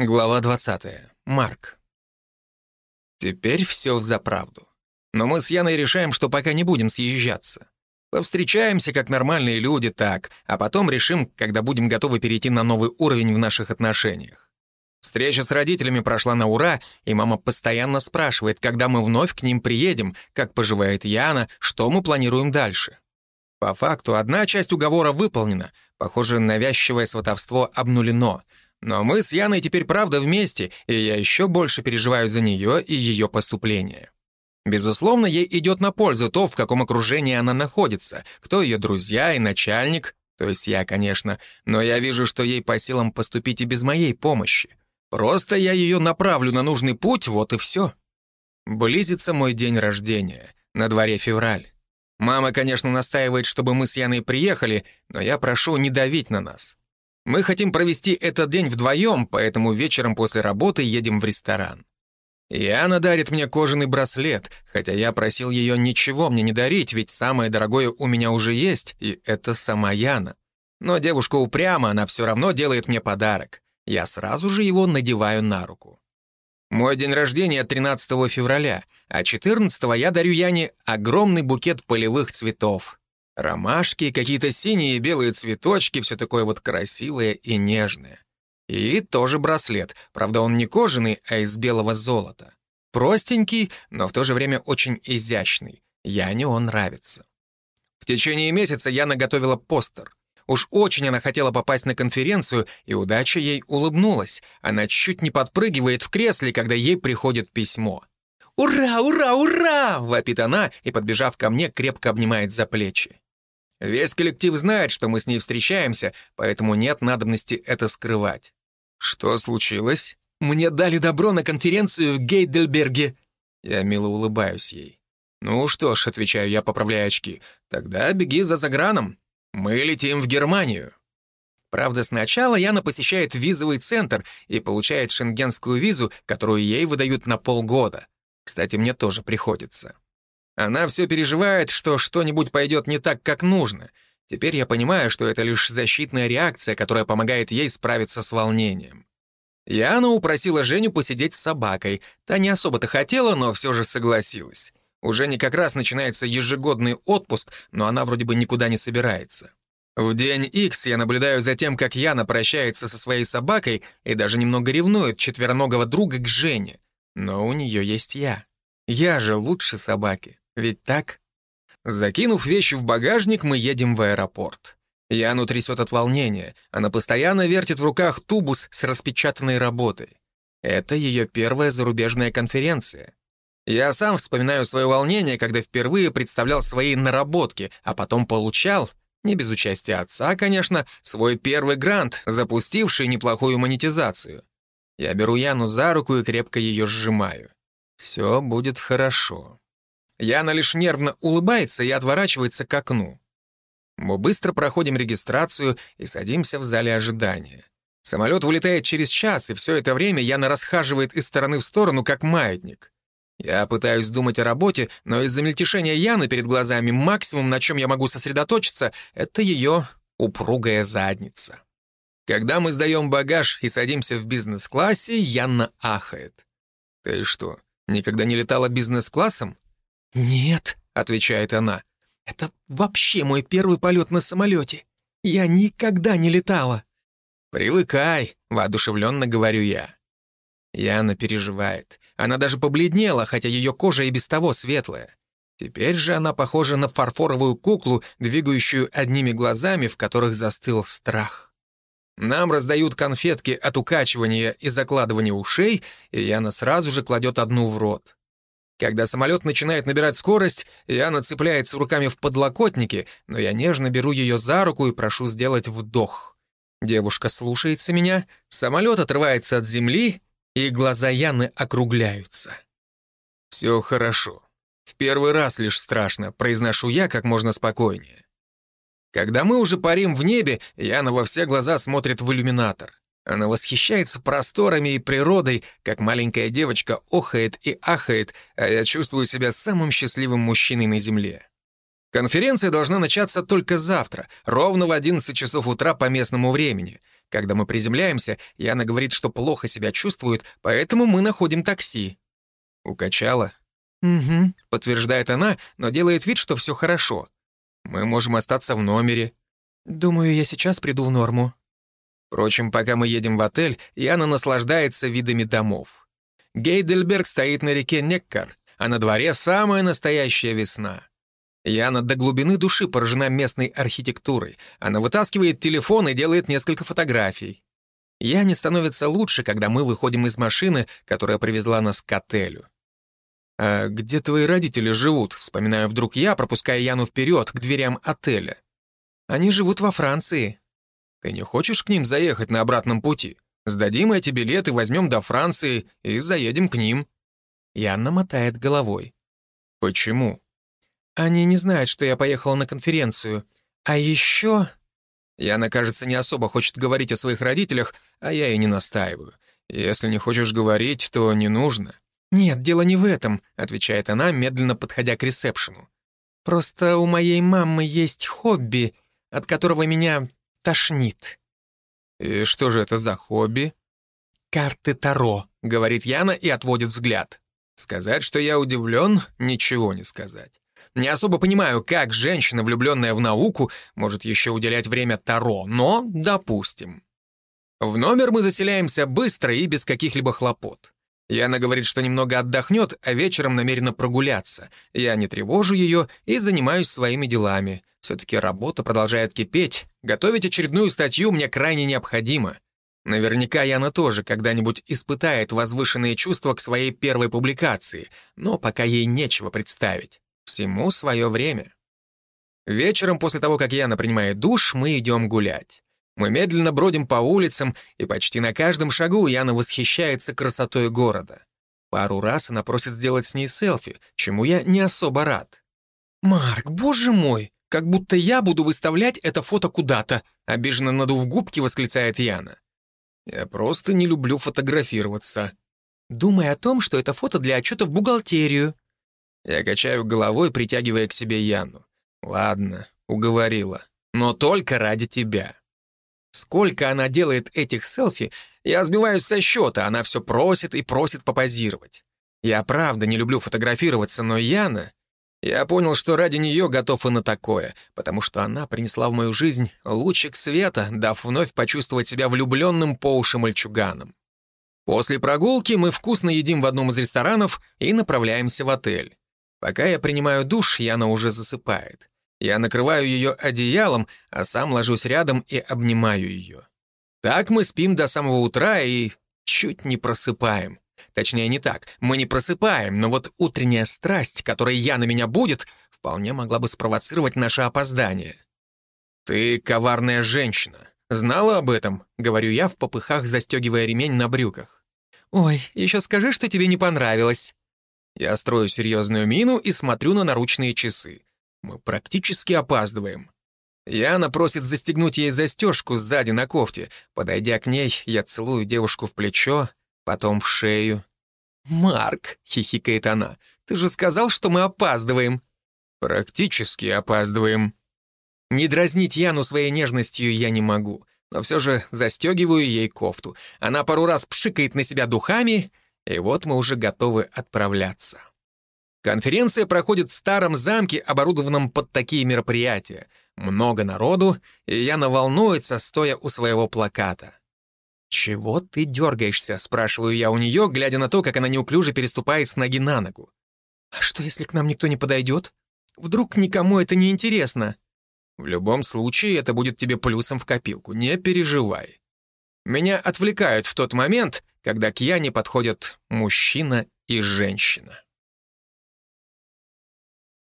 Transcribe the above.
Глава 20. Марк. Теперь все взаправду. Но мы с Яной решаем, что пока не будем съезжаться. Повстречаемся как нормальные люди так, а потом решим, когда будем готовы перейти на новый уровень в наших отношениях. Встреча с родителями прошла на ура, и мама постоянно спрашивает, когда мы вновь к ним приедем, как поживает Яна, что мы планируем дальше. По факту, одна часть уговора выполнена. Похоже, навязчивое сватовство обнулено — но мы с Яной теперь правда вместе, и я еще больше переживаю за нее и ее поступление. Безусловно, ей идет на пользу то, в каком окружении она находится, кто ее друзья и начальник, то есть я, конечно, но я вижу, что ей по силам поступить и без моей помощи. Просто я ее направлю на нужный путь, вот и все. Близится мой день рождения, на дворе февраль. Мама, конечно, настаивает, чтобы мы с Яной приехали, но я прошу не давить на нас. Мы хотим провести этот день вдвоем, поэтому вечером после работы едем в ресторан. Яна дарит мне кожаный браслет, хотя я просил ее ничего мне не дарить, ведь самое дорогое у меня уже есть, и это сама Яна. Но девушка упряма, она все равно делает мне подарок. Я сразу же его надеваю на руку. Мой день рождения 13 февраля, а 14 я дарю Яне огромный букет полевых цветов. Ромашки, какие-то синие и белые цветочки, все такое вот красивое и нежное. И тоже браслет, правда он не кожаный, а из белого золота. Простенький, но в то же время очень изящный. Яне он нравится. В течение месяца я наготовила постер. Уж очень она хотела попасть на конференцию, и удача ей улыбнулась. Она чуть не подпрыгивает в кресле, когда ей приходит письмо. «Ура, ура, ура!» — вопит она и, подбежав ко мне, крепко обнимает за плечи. Весь коллектив знает, что мы с ней встречаемся, поэтому нет надобности это скрывать. Что случилось? Мне дали добро на конференцию в Гейдельберге. Я мило улыбаюсь ей. Ну что ж, отвечаю я, поправляя очки, тогда беги за заграном. Мы летим в Германию. Правда, сначала Яна посещает визовый центр и получает шенгенскую визу, которую ей выдают на полгода. Кстати, мне тоже приходится. Она все переживает, что что-нибудь пойдет не так, как нужно. Теперь я понимаю, что это лишь защитная реакция, которая помогает ей справиться с волнением. Яна упросила Женю посидеть с собакой. Та не особо-то хотела, но все же согласилась. У Жени как раз начинается ежегодный отпуск, но она вроде бы никуда не собирается. В день X я наблюдаю за тем, как Яна прощается со своей собакой и даже немного ревнует четвероногого друга к Жене. Но у нее есть я. Я же лучше собаки. Ведь так? Закинув вещи в багажник, мы едем в аэропорт. Яну трясет от волнения. Она постоянно вертит в руках тубус с распечатанной работой. Это ее первая зарубежная конференция. Я сам вспоминаю свое волнение, когда впервые представлял свои наработки, а потом получал, не без участия отца, конечно, свой первый грант, запустивший неплохую монетизацию. Я беру Яну за руку и крепко ее сжимаю. Все будет хорошо. Яна лишь нервно улыбается и отворачивается к окну. Мы быстро проходим регистрацию и садимся в зале ожидания. Самолет вылетает через час, и все это время Яна расхаживает из стороны в сторону, как маятник. Я пытаюсь думать о работе, но из-за мельтешения Яны перед глазами максимум, на чем я могу сосредоточиться, это ее упругая задница. Когда мы сдаем багаж и садимся в бизнес-классе, Яна ахает. «Ты что, никогда не летала бизнес-классом?» «Нет», — отвечает она, — «это вообще мой первый полет на самолете. Я никогда не летала». «Привыкай», — воодушевленно говорю я. Яна переживает. Она даже побледнела, хотя ее кожа и без того светлая. Теперь же она похожа на фарфоровую куклу, двигающую одними глазами, в которых застыл страх. Нам раздают конфетки от укачивания и закладывания ушей, и Яна сразу же кладет одну в рот. Когда самолет начинает набирать скорость, Яна цепляется руками в подлокотники, но я нежно беру ее за руку и прошу сделать вдох. Девушка слушается меня, самолет отрывается от земли, и глаза Яны округляются. «Все хорошо. В первый раз лишь страшно», — произношу я как можно спокойнее. Когда мы уже парим в небе, Яна во все глаза смотрит в иллюминатор. Она восхищается просторами и природой, как маленькая девочка охает и ахает, а я чувствую себя самым счастливым мужчиной на Земле. Конференция должна начаться только завтра, ровно в 11 часов утра по местному времени. Когда мы приземляемся, Яна говорит, что плохо себя чувствует, поэтому мы находим такси. Укачала? «Угу», — подтверждает она, но делает вид, что все хорошо. Мы можем остаться в номере. Думаю, я сейчас приду в норму. Впрочем, пока мы едем в отель, Яна наслаждается видами домов. Гейдельберг стоит на реке Неккар, а на дворе самая настоящая весна. Яна до глубины души поражена местной архитектурой. Она вытаскивает телефон и делает несколько фотографий. Яне становится лучше, когда мы выходим из машины, которая привезла нас к отелю. «А где твои родители живут?» Вспоминаю вдруг я, пропуская Яну вперед, к дверям отеля. «Они живут во Франции». «Ты не хочешь к ним заехать на обратном пути? Сдадим эти билеты, возьмем до Франции и заедем к ним». Яна мотает головой. «Почему?» Они не знают, что я поехала на конференцию. А еще...» Яна, кажется, не особо хочет говорить о своих родителях, а я и не настаиваю. «Если не хочешь говорить, то не нужно». «Нет, дело не в этом», — отвечает она, медленно подходя к ресепшену. «Просто у моей мамы есть хобби, от которого меня тошнит». «И что же это за хобби?» «Карты Таро», — говорит Яна и отводит взгляд. Сказать, что я удивлен, ничего не сказать. Не особо понимаю, как женщина, влюбленная в науку, может еще уделять время Таро, но допустим. В номер мы заселяемся быстро и без каких-либо хлопот. Яна говорит, что немного отдохнет, а вечером намерена прогуляться. Я не тревожу ее и занимаюсь своими делами. Все-таки работа продолжает кипеть. Готовить очередную статью мне крайне необходимо. Наверняка Яна тоже когда-нибудь испытает возвышенные чувства к своей первой публикации, но пока ей нечего представить. Всему свое время. Вечером, после того, как Яна принимает душ, мы идем гулять. Мы медленно бродим по улицам, и почти на каждом шагу Яна восхищается красотой города. Пару раз она просит сделать с ней селфи, чему я не особо рад. «Марк, боже мой, как будто я буду выставлять это фото куда-то», обиженно надув губки, восклицает Яна. «Я просто не люблю фотографироваться». «Думай о том, что это фото для отчета в бухгалтерию», я качаю головой, притягивая к себе Яну. Ладно, уговорила. Но только ради тебя. Сколько она делает этих селфи, я сбиваюсь со счета, она все просит и просит попозировать. Я правда не люблю фотографироваться, но Яна... Я понял, что ради нее готов и на такое, потому что она принесла в мою жизнь лучик света, дав вновь почувствовать себя влюбленным по уши мальчуганом. После прогулки мы вкусно едим в одном из ресторанов и направляемся в отель. Пока я принимаю душ, Яна уже засыпает. Я накрываю ее одеялом, а сам ложусь рядом и обнимаю ее. Так мы спим до самого утра и чуть не просыпаем. Точнее, не так. Мы не просыпаем, но вот утренняя страсть, которая я на меня будет, вполне могла бы спровоцировать наше опоздание. «Ты коварная женщина. Знала об этом?» — говорю я в попыхах, застегивая ремень на брюках. «Ой, еще скажи, что тебе не понравилось». Я строю серьезную мину и смотрю на наручные часы. Мы практически опаздываем. Яна просит застегнуть ей застежку сзади на кофте. Подойдя к ней, я целую девушку в плечо, потом в шею. «Марк», — хихикает она, — «ты же сказал, что мы опаздываем». «Практически опаздываем». Не дразнить Яну своей нежностью я не могу, но все же застегиваю ей кофту. Она пару раз пшикает на себя духами — и вот мы уже готовы отправляться. Конференция проходит в старом замке, оборудованном под такие мероприятия. Много народу, и Яна волнуется, стоя у своего плаката. «Чего ты дергаешься?» — спрашиваю я у нее, глядя на то, как она неуклюже переступает с ноги на ногу. «А что, если к нам никто не подойдет? Вдруг никому это не интересно?» «В любом случае, это будет тебе плюсом в копилку, не переживай». Меня отвлекают в тот момент, когда к Яне подходят мужчина и женщина.